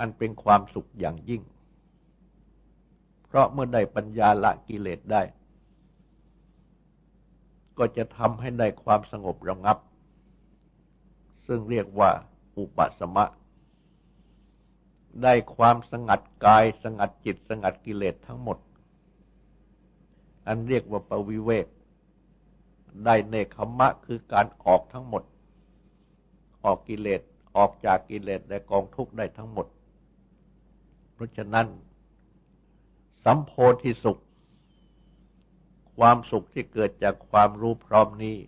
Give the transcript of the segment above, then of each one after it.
อันเป็นความสุขอย่างยิ่ง เพราะเมื่อได้ปัญญาละกิเลสได้ ก็จะทำให้ได้ความสงบระงับ ซึ่งเรียกว่าอุปสมะ ได้ความสงัดกายสงัดจิตสงัดกิเลสทั้งหมด อันเรียกว่าปวิเวก ได้เนคขมะคือการออกทั้งหมด ออกกิเลสออกจากกิเลสและกองทุกข์ได้ทั้งหมด ราะฉะนั้น สัมโพธิสุข ความสุขที่เกิดจากความรู้พร้อมนี้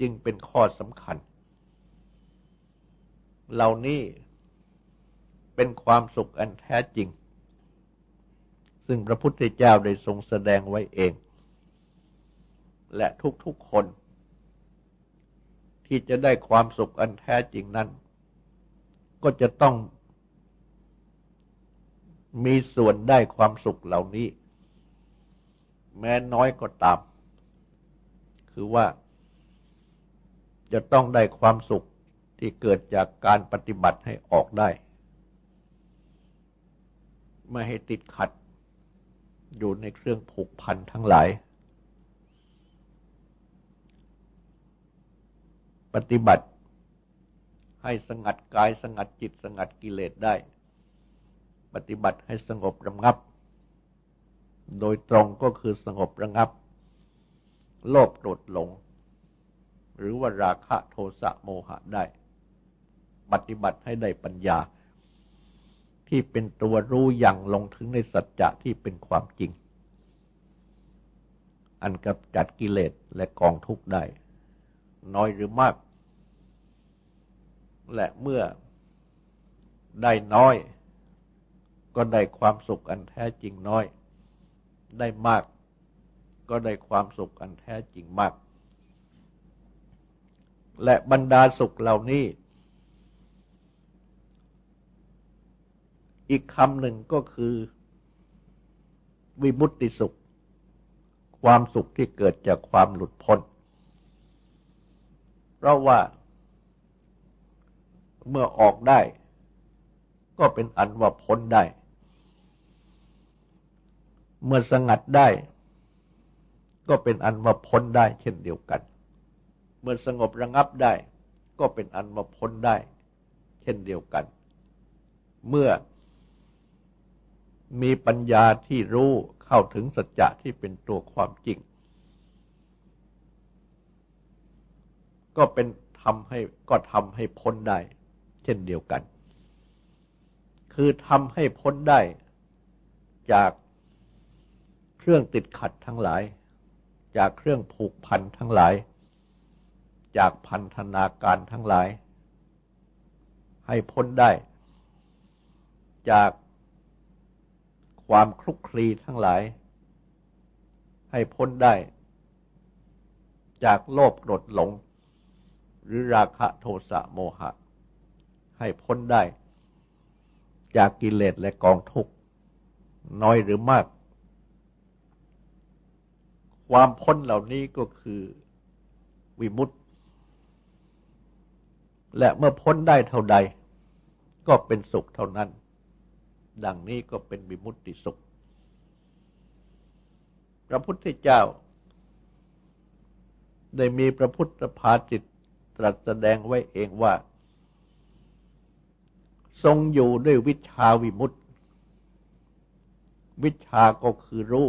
จึงเป็นข้อสำคัญ เหล่านี้เป็นความสุขอันแท้จริง ซึ่งพระพุทธเจ้าได้ทรงแสดงไว้เอง และทุกๆคน ที่จะได้ความสุขอันแท้จริงนั้น ก็จะต้อง มีส่วนได้ความสุขเหล่านี้ แม้น้อยก็ตาม คือว่า จะต้องได้ความสุขที่เกิดจากการปฏิบัติให้ออกได้ ไม่ให้ติดขัด อยู่ในเครื่องผูกพันทั้งหลาย ปฏิบัติให้สงัดกายสงัดจิตสงัดกิเลสได้ ปฏิบัติให้สงบระงับ โดยตรงก็คือสงบระงับ โลภโกรธหลง หรือว่าราคะโทสะโมหะได้ ปฏิบัติให้ได้ปัญญา ที่เป็นตัวรู้อย่างลงถึงในสัจจะที่เป็นความจริง อันกับจัดกิเลสและกองทุกข์ได้ น้อยหรือมาก และเมื่อได้น้อย ก็ได้ความสุขอันแท้จริงน้อย ได้มาก ก็ได้ความสุขอันแท้จริงมาก และบรรดาสุขเหล่านี้ อีกคำหนึ่งก็คือ วิมุตติสุข ความสุขที่เกิดจากความหลุดพ้น เพราะว่า เมื่อออกได้ก็เป็นอันว่าพ้นได้ เมื่อสงัดได้ ก็เป็นอันว่าพ้นได้เช่นเดียวกัน เมื่อสงบระงับได้ ก็เป็นอันว่าพ้นได้ เช่นเดียวกัน เมื่อมีปัญญาที่รู้เข้าถึงสัจจะที่เป็นตัวความจริง ก็เป็นทำให้ก็ทำให้พ้นได้ เช่นเดียวกัน คือทำให้พ้นได้จาก เครื่องติดขัดทั้งหลาย จากเครื่องผูกพันทั้งหลาย จากพันธนาการทั้งหลาย ให้พ้นได้ จากความคลุกคลีทั้งหลาย ให้พ้นได้ จากโลภโกรธหลง หรือราคะโทสะโมหะ ให้พ้นได้ จากกิเลสและกองทุกข์น้อยหรือมาก ความพ้นเหล่านี้ก็คือวิมุตติ และเมื่อพ้นได้เท่าใด ก็เป็นสุขเท่านั้น ดังนี้ก็เป็นวิมุตติสุข พระพุทธเจ้า ได้มีพระพุทธภาจิตตรัสแสดงไว้เองว่า ทรงอยู่ด้วยวิชาวิมุตติ วิชาก็คือรู้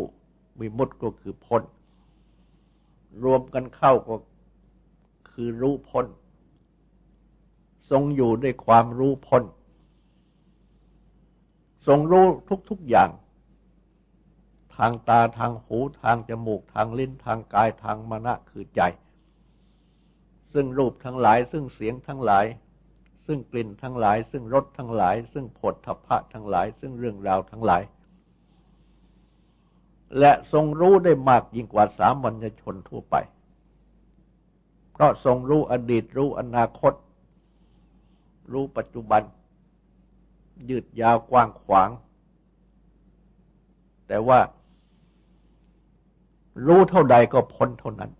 วิมุตติก็คือพ้น รวมกันเข้าก็คือรู้พ้น ทรงอยู่ด้วยความรู้พ้น ทรงรู้ทุก ๆ อย่าง ทางตาทางหูทางจมูกทางลิ้นทางกายทางมณะคือใจ ซึ่งรูปทั้งหลาย ซึ่งเสียงทั้งหลาย ซึ่งกลิ่นทั้งหลาย ซึ่งรสทั้งหลาย ซึ่งผลทพะทั้งหลาย ซึ่งเรื่องราวทั้งหลาย และทรงรู้ได้มากยิ่งกว่าสามัญชนทั่วไป เพราะทรงรู้อดีตรู้อนาคต รู้ปัจจุบัน ยืดยาวกว้างขวาง แต่ว่า รู้เท่าใดก็พ้นเท่านั้น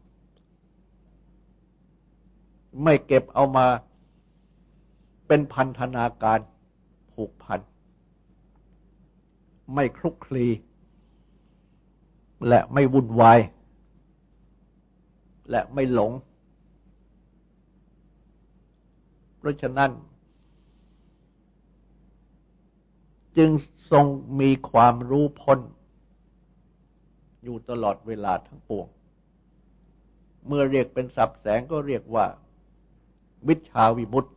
ไม่เก็บเอามาเป็นพันธนาการผูกพัน ไม่คลุกคลี และไม่วุ่นวาย และไม่หลง เพราะฉะนั้น จึงทรงมีความรู้พ้น อยู่ตลอดเวลาทั้งปวง เมื่อเรียกเป็นสับแสงก็เรียกว่า วิชาวิมุตติ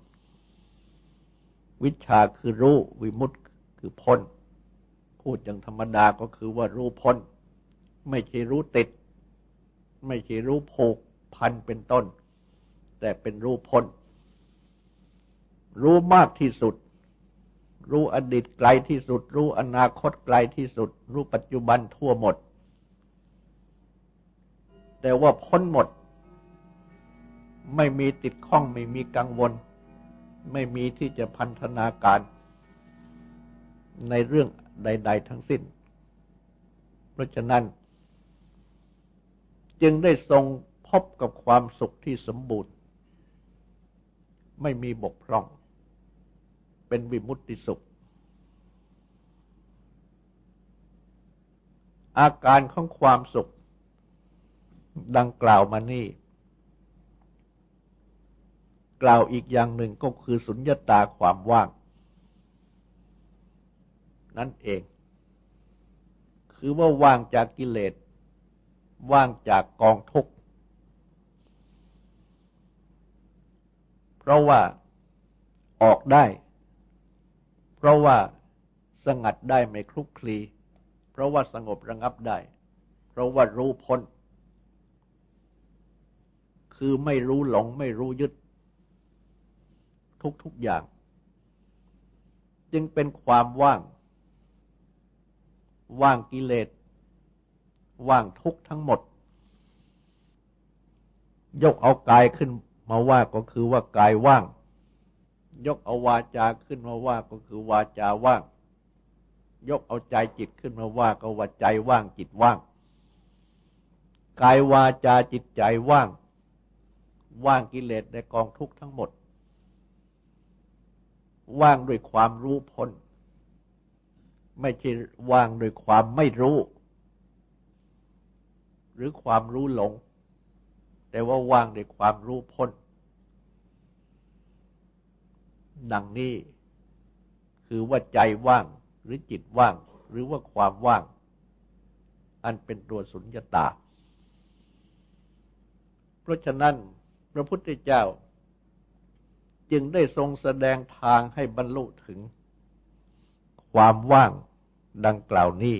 วิชาคือรู้วิมุตติคือพ้นพูดอย่างธรรมดาก็คือว่ารู้พ้น ไม่ใช่รู้ติด ไม่ใช่รู้ผูกพันเป็นต้น แต่เป็นรู้พ้น รู้มากที่สุด รู้อดีตไกลที่สุด รู้อนาคตไกลที่สุด รู้ปัจจุบันทั่วหมด แต่ว่าพ้นหมด ไม่มีติดข้องไม่มีกังวล ไม่มีที่จะพันธนาการในเรื่องใด ๆ ทั้งสิ้น เพราะฉะนั้น จึงได้ทรงพบกับความสุขที่สมบูรณ์ ไม่มีบกพร่อง เป็นวิมุตติสุข อาการของความสุข ดังกล่าวมานี่ กล่าวอีกอย่างหนึ่งก็คือสุญญตาความว่าง นั่นเอง คือว่าว่างจากกิเลส ว่างจากกองทุกข์ เพราะว่าออกได้ เพราะว่าสงัดได้ไม่คลุกคลี เพราะว่าสงบระงับได้ เพราะว่ารู้พ้น คือไม่รู้หลงไม่รู้ยึด ทุกๆอย่าง จึงเป็นความว่าง ว่างกิเลส ว่างทุกทั้งหมด ยกเอากายขึ้นมาว่าก็คือว่ากายว่าง ยกเอาวาจาขึ้นมาว่าก็คือวาจาว่าง ยกเอาใจจิตขึ้นมาว่าก็ว่าใจว่างจิตว่าง กายวาจาจิตใจว่าง ว่างกิเลสในกองทุกทั้งหมด ว่างด้วยความรู้พ้น ไม่ใช่ว่างด้วยความไม่รู้ หรือความรู้หลง แต่ว่าว่างด้วยความรู้พ้น ดังนี้คือว่าใจว่างหรือจิตว่าง หรือว่าความว่าง อันเป็นตัวสุญญตา เพราะฉะนั้นพระพุทธเจ้า จึงได้ทรงแสดงทางให้บรรลุถึง ความว่างดังกล่าวนี้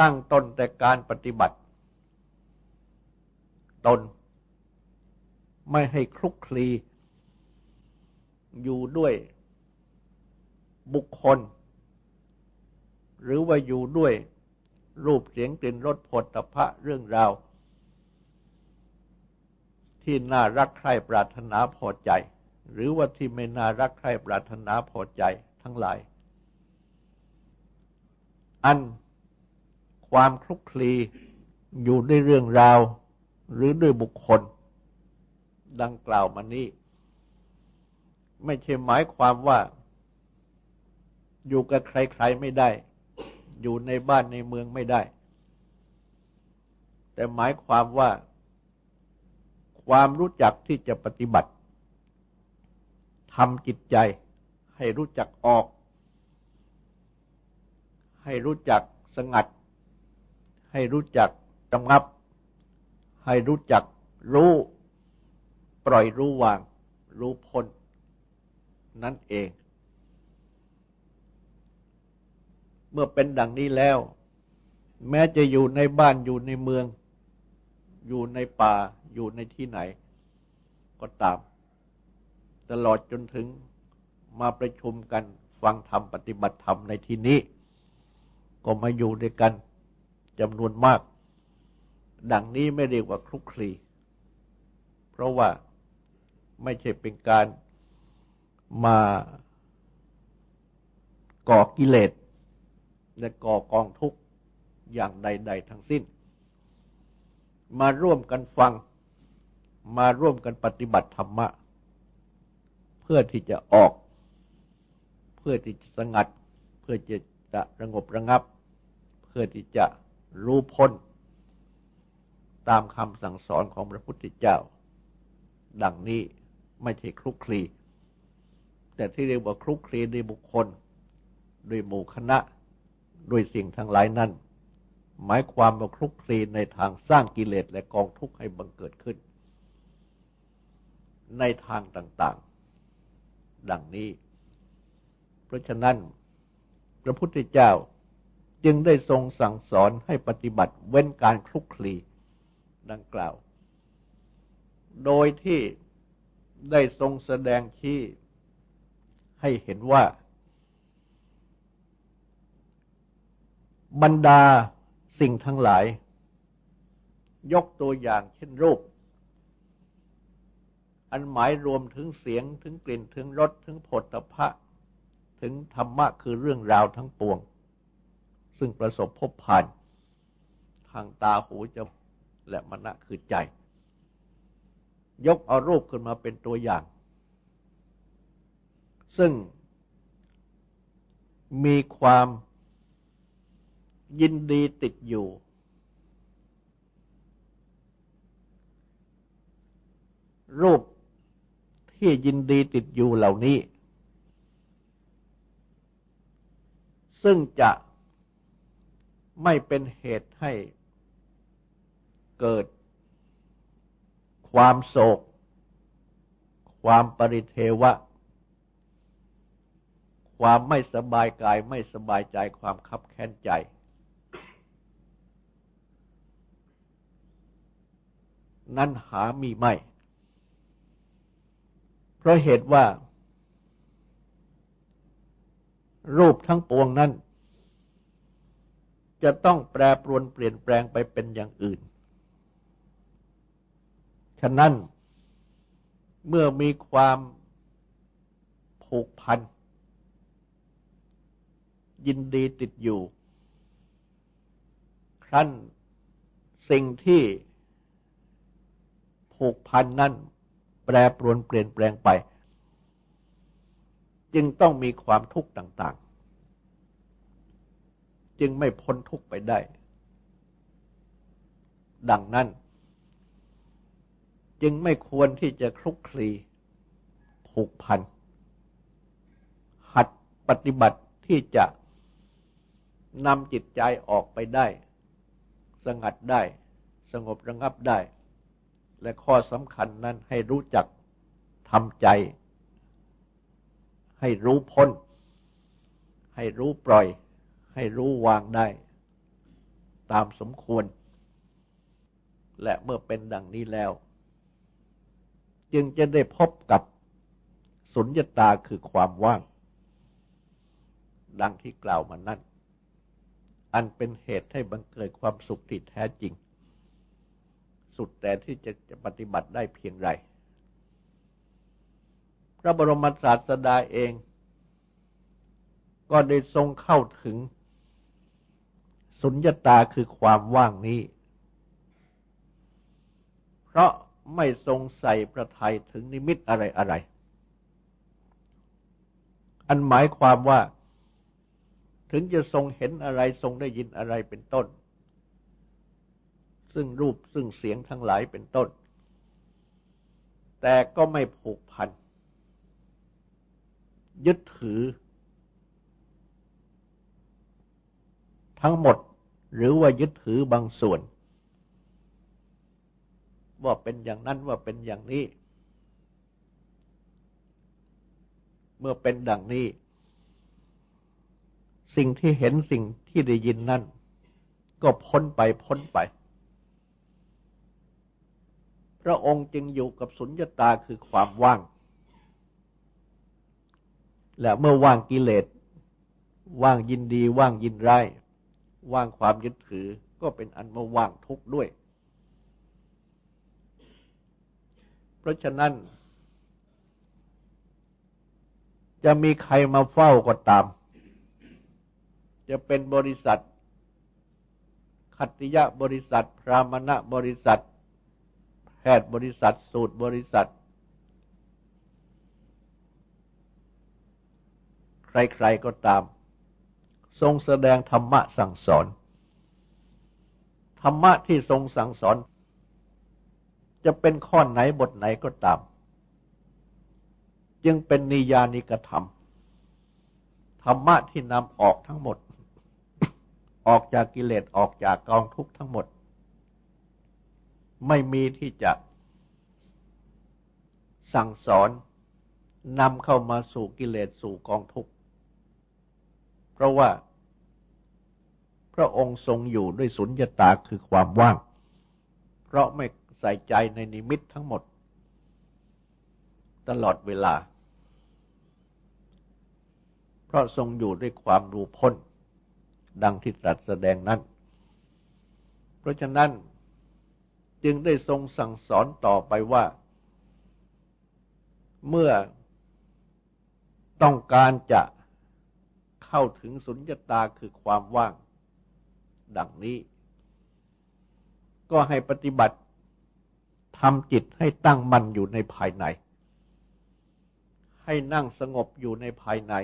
ตั้งตนแต่การปฏิบัติ ตน ไม่ให้คลุกคลี อยู่ด้วยบุคคล หรือว่าอยู่ด้วยรูปเสียงกลิ่นรสผลตภะเรื่องราว ที่น่ารักใคร่ปรารถนาพอใจ หรือว่าที่ไม่น่ารักใคร่ปรารถนาพอใจทั้งหลาย อัน ความคลุกคลีอยู่ในเรื่องราวหรือด้วยบุคคล ดังกล่าวมานี้ ไม่ใช่หมายความว่า อยู่กับใครๆไม่ได้ อยู่ในบ้านในเมืองไม่ได้ แต่หมายความว่า ความรู้จักที่จะปฏิบัติทำจิตใจให้รู้จักออก ให้รู้จักสงัด ให้รู้จักกำงับ ให้รู้จักรู้ ปล่อยรู้วาง รู้พ้นนั่นเอง เมื่อเป็นดังนี้แล้ว แม้จะอยู่ในบ้านอยู่ในเมือง อยู่ในป่าอยู่ในที่ไหน ก็ตาม ตลอดจนถึงมาประชุมกันฟังธรรมปฏิบัติธรรมในที่นี้ ก็มาอยู่ด้วยกัน จำนวนมาก ดังนี้ไม่เรียกว่าคลุกคลี เพราะว่าไม่ใช่เป็นการมาก่อกิเลสและก่อกองทุกข์อย่างใด ๆ ทั้งสิ้น มาร่วมกันฟัง มาร่วมกันปฏิบัติธรรมะ เพื่อที่จะออก เพื่อที่จะสงัด เพื่อจะจะระงบระงับ เพื่อที่จะ รู้พ้น ตามคำสั่งสอนของพระพุทธเจ้า ดังนี้ไม่ใช่คลุกคลี แต่ที่เรียกว่าคลุกคลีด้วยบุคคลด้วยหมู่คณะด้วยสิ่งทั้งหลายนั้น หมายความว่าคลุกคลีในทางสร้างกิเลสและกองทุกข์ให้บังเกิดขึ้น ในทางต่าง ๆ ดังนี้ เพราะฉะนั้น พระพุทธเจ้า จึงได้ทรงสั่งสอนให้ปฏิบัติเว้นการคลุกคลีดังกล่าว โดยที่ได้ทรงแสดงชี้ให้เห็นว่า บรรดาสิ่งทั้งหลาย ยกตัวอย่างเช่นรูป อันหมายรวมถึงเสียงถึงกลิ่นถึงรสถึงผลตภะถึงธรรมะคือเรื่องราวทั้งปวง ซึ่งประสบพบผ่าน ทางตาหูจมูกและมณะคือใจ ยกเอารูปขึ้นมาเป็นตัวอย่าง ซึ่งมีความยินดีติดอยู่ รูปที่ยินดีติดอยู่เหล่านี้ ซึ่งจะ ไม่เป็นเหตุให้เกิดความโศก ความปริเทวะ ความไม่สบายกายไม่สบายใจความคับแค้นใจ นั้นหามีไม่ เพราะเหตุว่า รูปทั้งปวงนั้น จะต้องแปรปรวนเปลี่ยนแปลงไปเป็นอย่างอื่น ฉะนั้นเมื่อมีความผูกพัน ยินดีติดอยู่ ครั้นสิ่งที่ผูกพันนั้นแปรปรวนเปลี่ยนแปลงไป จึงต้องมีความทุกข์ต่างๆ จึงไม่พ้นทุกข์ไปได้ ดังนั้น จึงไม่ควรที่จะคลุกคลีผูกพัน หัดปฏิบัติที่จะนำจิตใจออกไปได้ สงัดได้ สงบระงับได้ และข้อสำคัญนั้นให้รู้จักทำใจ ให้รู้พ้น ให้รู้ปล่อย ให้รู้วางได้ ตามสมควร และเมื่อเป็นดังนี้แล้ว จึงจะได้พบกับสุญญตาคือความว่าง ดังที่กล่าวมานั้นอันเป็นเหตุให้บังเกิดความสุขที่แท้จริง สุดแต่ที่จะจะปฏิบัติได้เพียงไรพระบรมศาสดาเอง ก็ได้ทรงเข้าถึง สุญญตาคือความว่างนี้ เพราะไม่ทรงใส่ประทัยถึงนิมิตอะไรอะไร อันหมายความว่า ถึงจะทรงเห็นอะไรทรงได้ยินอะไรเป็นต้น ซึ่งรูปซึ่งเสียงทั้งหลายเป็นต้น แต่ก็ไม่ผูกพัน ยึดถือ ทั้งหมด หรือว่ายึดถือบางส่วน ว่าเป็นอย่างนั้นว่าเป็นอย่างนี้ เมื่อเป็นดังนี้ สิ่งที่เห็นสิ่งที่ได้ยินนั่น ก็พ้นไปพ้นไป พระองค์จึงอยู่กับสุญญตาคือความว่าง และเมื่อว่างกิเลสว่างยินดีว่างยินร้าย ว่างความยึดถือก็เป็นอันมาว่างทุกข์ด้วย เพราะฉะนั้น จะมีใครมาเฝ้าก็ตาม จะเป็นบริษัท ขัตติยะบริษัท พรามณะบริษัท แพทย์บริษัท สูตรบริษัทใใครๆก็ตาม ทรงแสดงธรรมะสั่งสอน ธรรมะที่ทรงสั่งสอน จะเป็นข้อไหนบทไหนก็ตาม จึงเป็นนิยานิกธรรม ธรรมะที่นำออกทั้งหมด ออกจากกิเลสออกจากกองทุกข์ทั้งหมด ไม่มีที่จะสั่งสอนนำเข้ามาสู่กิเลสสู่กองทุกข์ เพราะว่า ระองค์ทรงอยู่ด้วยสุญญตาคือความว่าง เพราะไม่ใส่ใจในนิมิตทั้งหมด ตลอดเวลา เพราะทรงอยู่ด้วยความรู้พ้น ดังที่ตรัสแสดงนั้น เพราะฉะนั้นจึงได้ทรงสั่งสอนต่อไปว่า เมื่อต้องการจะเข้าถึงสุญญตาคือความว่าง ดังนี้ ก็ให้ปฏิบัติทำจิตให้ตั้งมั่นอยู่ในภายใน ให้นั่งสงบอยู่ในภายใน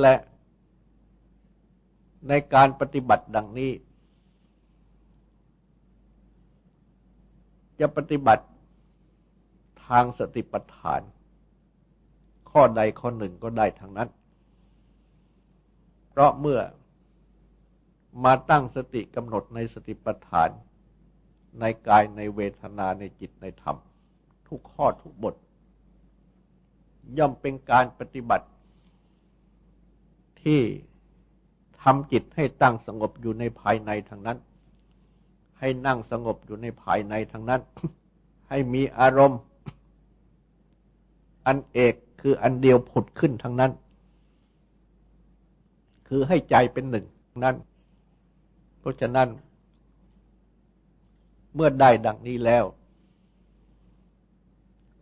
และในการปฏิบัติดังนี้ จะปฏิบัติทางสติปัฏฐาน ข้อใดข้อหนึ่งก็ได้ทั้งนั้น เพราะเมื่อมาตั้งสติกำหนดในสติปัฏฐาน ในกายในเวทนาในจิตในธรรม ทุกข้อทุกบท ย่อมเป็นการปฏิบัติ ที่ทำจิตให้ตั้งสงบอยู่ในภายในทางนั้น ให้นั่งสงบอยู่ในภายในทางนั้น ให้มีอารมณ์ อันเอกคืออันเดียวผุดขึ้นทั้งนั้น คือให้ใจเป็นหนึ่งนั้น เพราะฉะนั้น เมื่อได้ดังนี้แล้ว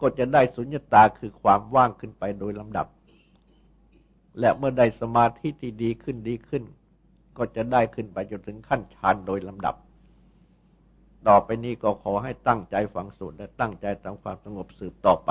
ก็จะได้สุญญตาคือความว่างขึ้นไปโดยลำดับ และเมื่อได้สมาธิที่ดีขึ้นดีขึ้น ก็จะได้ขึ้นไปจนถึงขั้นฌานโดยลำดับต่อไปนี้ก็ขอให้ตั้งใจฟังสูตรและตั้งใจทำความสงบสืบต่อไป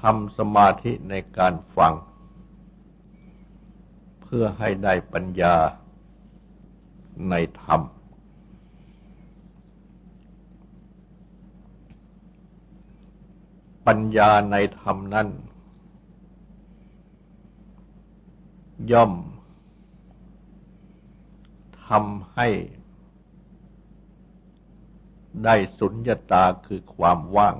ทำสมาธิในการฟัง เพื่อให้ได้ปัญญาในธรรม ปัญญาในธรรมนั้น ย่อมทำให้ได้สุญญตาคือความว่าง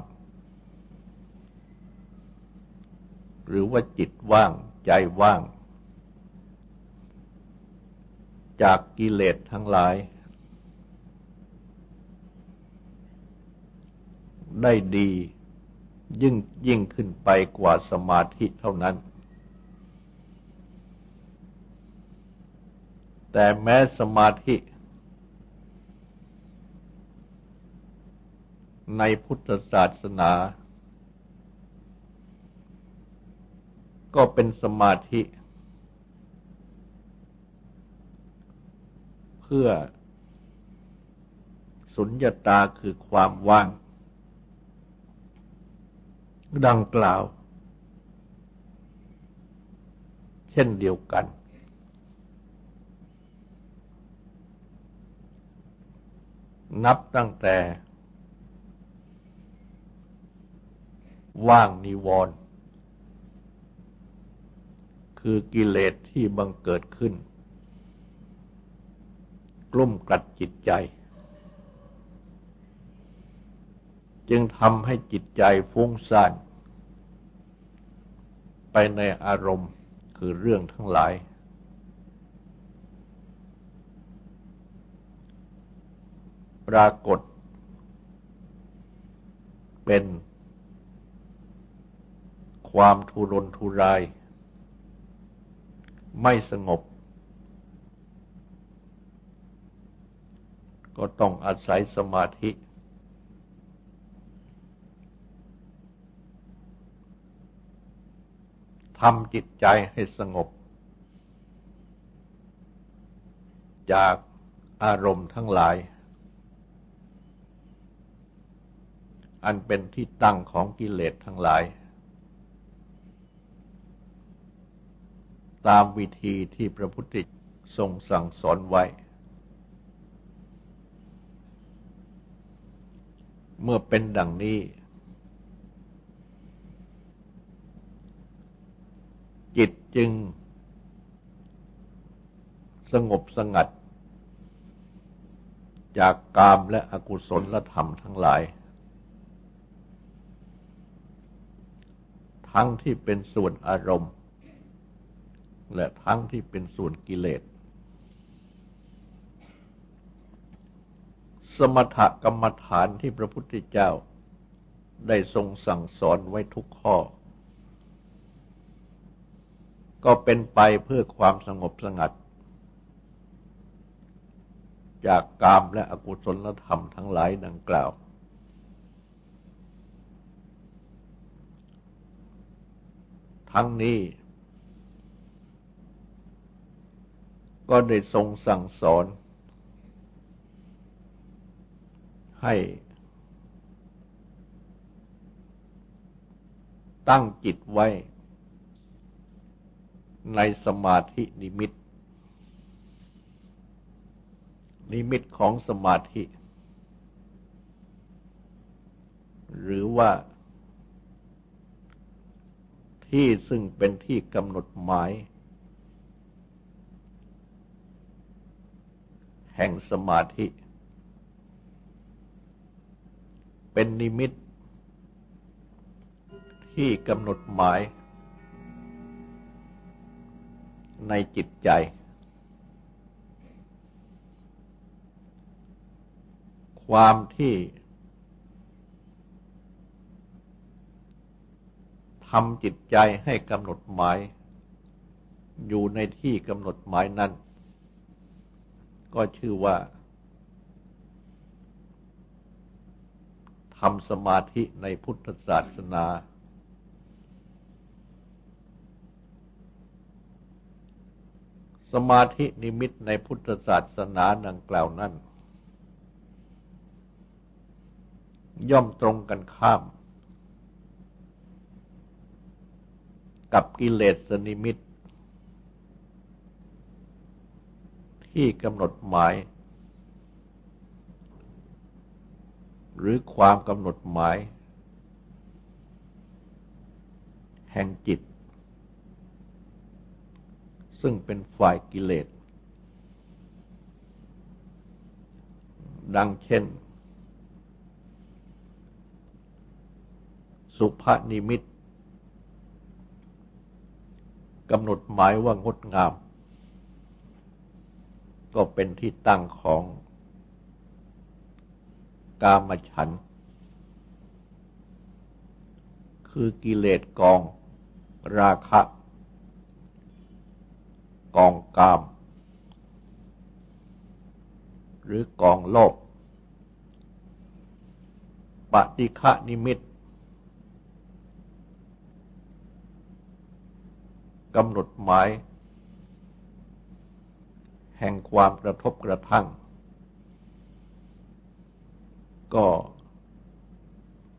หรือว่าจิตว่างใจว่าง จากกิเลสทั้งหลาย ได้ดียิ่งยิ่งขึ้นไปกว่าสมาธิเท่านั้น แต่แม้สมาธิ ในพุทธศาสนา ก็เป็นสมาธิ เพื่อ สุญญาตาคือความว่าง ดังกล่าว เช่นเดียวกัน นับตั้งแต่ ว่างนิวรณ์ คือกิเลสที่บังเกิดขึ้น กลุ่มกลัดจิตใจ จึงทำให้จิตใจฟุ้งซ่านไปในอารมณ์คือเรื่องทั้งหลาย ปรากฏ เป็นความทุรนทุราย ไม่สงบ ก็ต้องอาศัยสมาธิ ทำจิตใจให้สงบ จากอารมณ์ทั้งหลาย อันเป็นที่ตั้งของกิเลสทั้งหลาย ตามวิธีที่พระพุทธทรงสั่งสอนไว้ เมื่อเป็นดังนี้ จิตจึง สงบสงัด จากกามและอกุศลธรรมทั้งหลาย ทั้งที่เป็นส่วนอารมณ์ และทั้งที่เป็นส่วนกิเลส สมถกรรมฐานที่พระพุทธเจ้าได้ทรงสั่งสอนไว้ทุกข้อ ก็เป็นไปเพื่อความสงบสงัด จากกามและอกุศลธรรมทั้งหลายดังกล่าว ทั้งนี้ ก็ได้ทรงสั่งสอน ให้ ตั้งจิตไว้ ในสมาธินิมิต นิมิตของสมาธิ หรือว่าที่ซึ่งเป็นที่กำหนดหมาย แห่งสมาธิ เป็นนิมิต ที่กำหนดหมาย ในจิตใจ ความที่ทำจิตใจให้กำหนดหมาย อยู่ในที่กำหนดหมายนั้น ก็ชื่อว่าทำสมาธิในพุทธศาสนา สมาธินิมิตในพุทธศาสนาดังกล่าวนั้น ย่อมตรงกันข้าม กับกิเลสนิมิต ที่กำหนดหมาย หรือความกำหนดหมาย แห่งจิต ซึ่งเป็นฝ่ายกิเลส ดังเช่น สุภนิมิตกำหนดหมายว่างดงาม ก็เป็นที่ตั้งของกามฉัน คือกิเลสกองราคะ กองกาม หรือกองโลภปฏิฆะนิมิตกำหนดหมาย แห่งความกระทบกระทั่ง ก็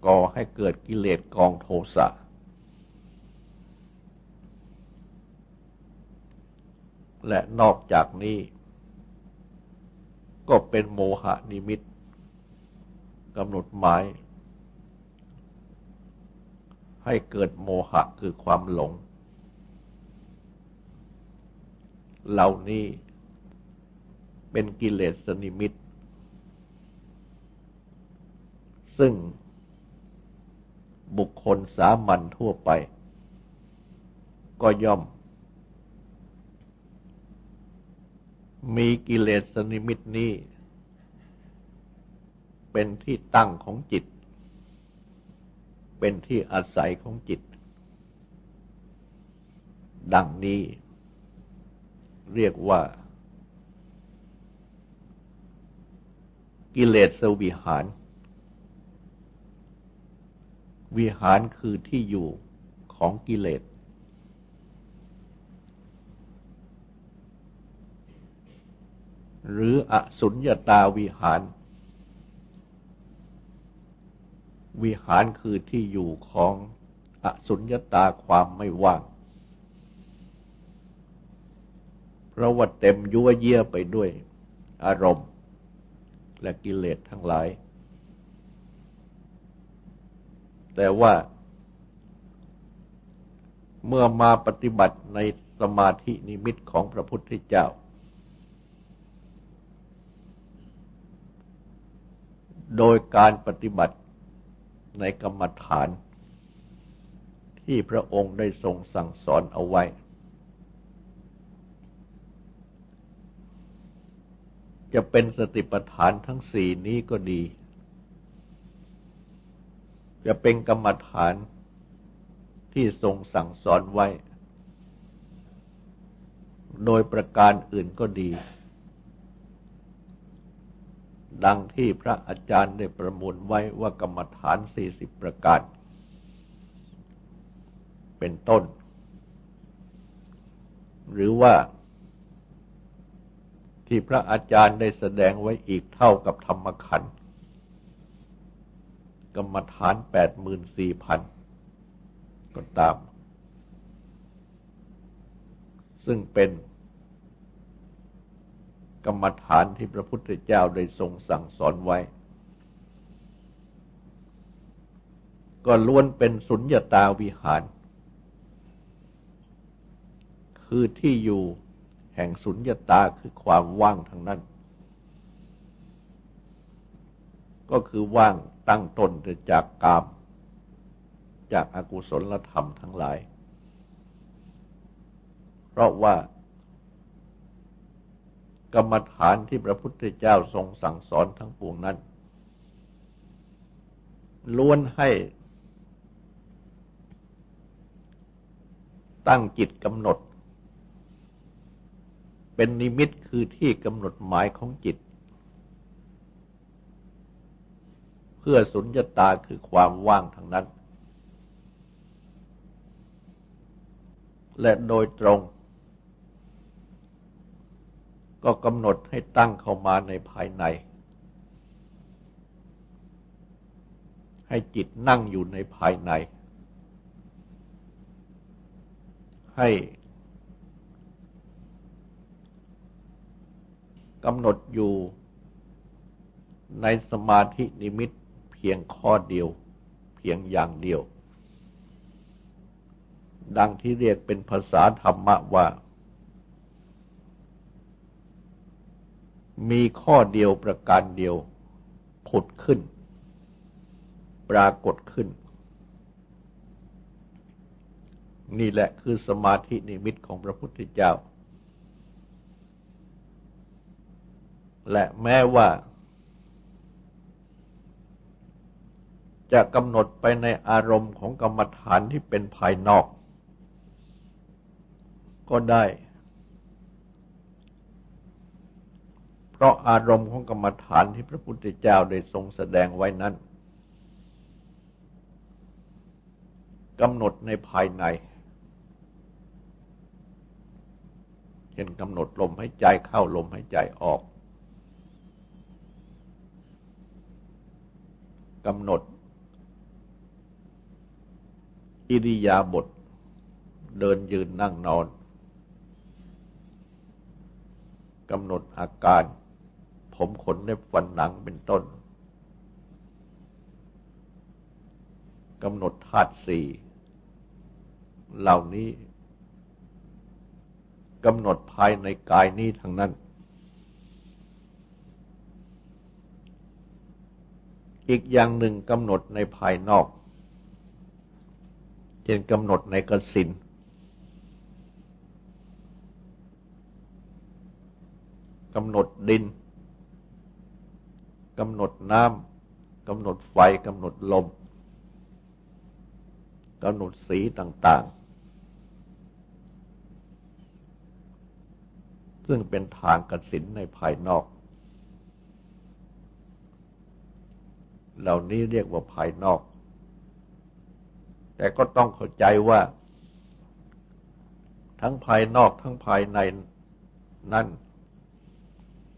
ก่อให้เกิดกิเลสกองโทสะ และนอกจากนี้ ก็เป็นโมหะนิมิตกำหนดหมาย ให้เกิดโมหะคือความหลง เหล่านี้ เป็นกิเลสนิมิต ซึ่งบุคคลสามัญทั่วไป ก็ย่อม มีกิเลสนิมิตนี้ เป็นที่ตั้งของจิต เป็นที่อาศัยของจิต ดังนี้เรียกว่า กิเลสวิหาร วิหารคือที่อยู่ของกิเลส หรืออสุญญตาวิหาร วิหารคือที่อยู่ของอสุญญตาความไม่ว่าง เพราะว่าเต็มยั่วเยี่ยไปด้วยอารมณ์ และกิเลสทั้งหลาย แต่ว่า เมื่อมาปฏิบัติในสมาธินิมิตของพระพุทธเจ้า โดยการปฏิบัติในกรรมฐาน ที่พระองค์ได้ทรงสั่งสอนเอาไว้ จะเป็นสติปัฏฐานทั้งสี่นี้ก็ดี จะเป็นกรรมฐานที่ทรงสั่งสอนไว้ โดยประการอื่นก็ดี ดังที่พระอาจารย์ได้ประมวลไว้ว่ากรรมฐานสี่สิบประการ เป็นต้น หรือว่า ที่พระอาจารย์ได้แสดงไว้อีกเท่ากับธรรมขันธ์กรรมฐานแปดหมื่นสี่พันก็ตาม ซึ่งเป็นกรรมฐานที่พระพุทธเจ้าได้ทรงสั่งสอนไว้ ก็ล้วนเป็นสุญญตาวิหาร คือที่อยู่ แห่งสุญญตาคือความว่างทั้งนั้น ก็คือว่างตั้งต้นจากกาม จากอากุศลธรรมทั้งหลาย เพราะว่ากรรมฐานที่พระพุทธเจ้าทรงสั่งสอนทั้งปวงนั้น ล้วนให้ตั้งจิตกำหนด เป็นนิมิตคือที่กำหนดหมายของจิต เพื่อสุญญตาคือความว่างทางนั้น และโดยตรง ก็กำหนดให้ตั้งเข้ามาในภายใน ให้จิตนั่งอยู่ในภายใน ให้ กำหนดอยู่ในสมาธินิมิตเพียงข้อเดียว เพียงอย่างเดียว ดังที่เรียกเป็นภาษาธรรมะว่า มีข้อเดียวประการเดียวผุดขึ้น ปรากฏขึ้น นี่แหละคือสมาธินิมิตของพระพุทธเจ้า และแม้ว่า จะกำหนดไปในอารมณ์ของกรรมฐานที่เป็นภายนอก ก็ได้ เพราะอารมณ์ของกรรมฐานที่พระพุทธเจ้าได้ทรงแสดงไว้นั้นกำหนดในภายในเช่นกำหนดลมหายใจเข้าลมหายใจออก กำหนด อิริยาบถเดินยืนนั่งนอนกำหนดอาการ ผมขนเล็บฟันหนังเป็นต้นกำหนดธาตุสี่เหล่านี้กำหนดภายในกายนี้ทั้งนั้น อีกอย่างหนึ่งกำหนดในภายนอกเช่นกำหนดในกสินกำหนดดินกำหนดน้ำกำหนดไฟกำหนดลมกำหนดสีต่าง ๆ ซึ่งเป็นทางกสินในภายนอก เหล่านี้เรียกว่าภายนอก แต่ก็ต้องเข้าใจว่า ทั้งภายนอกทั้งภายในนั่น